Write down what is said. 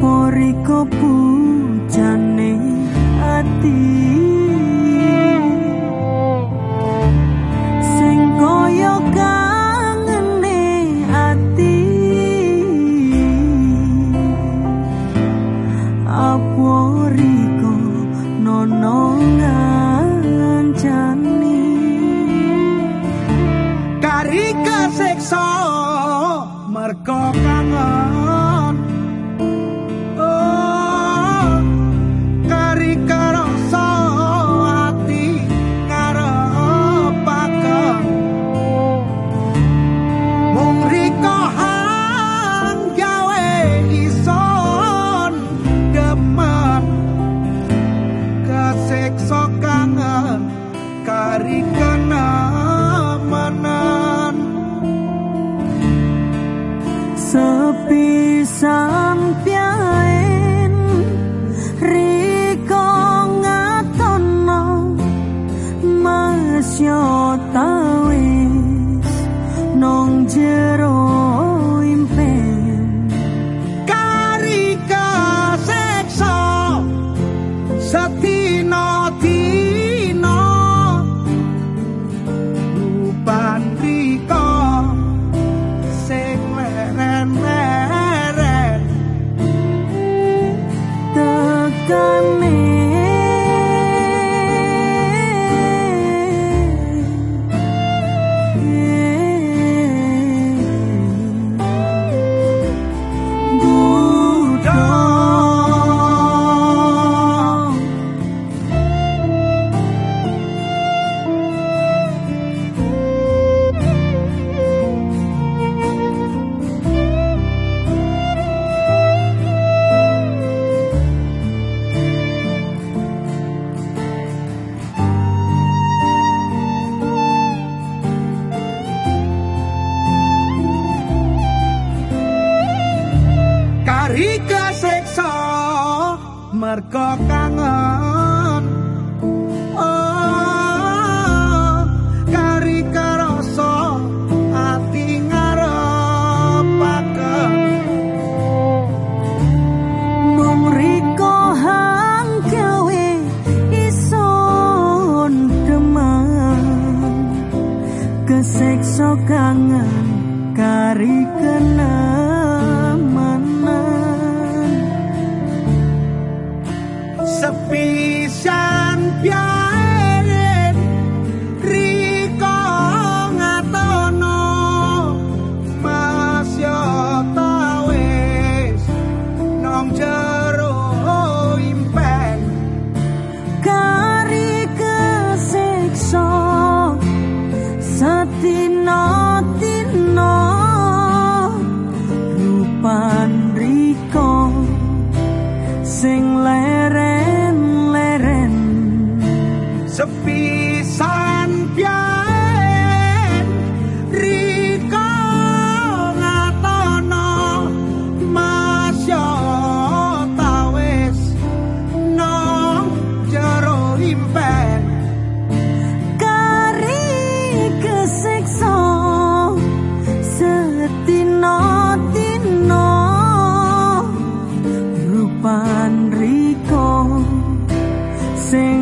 Poriko pujane ati? carikan amanan. Sepi sampian riko ngatono masyo tawis nong jer mergo kangen. Oh kari karasa ati ngarepaken. Mung riko hang gawe ison demam kesekso kangen kari sepisan pian riko ngatono mas yo tawes nom jero impen. Kari kesekso satino tino rupan riko sing lain sepi san pian rika ngatono masyotawes nom jero impen. Kari kesekso setino tino rupan riko sing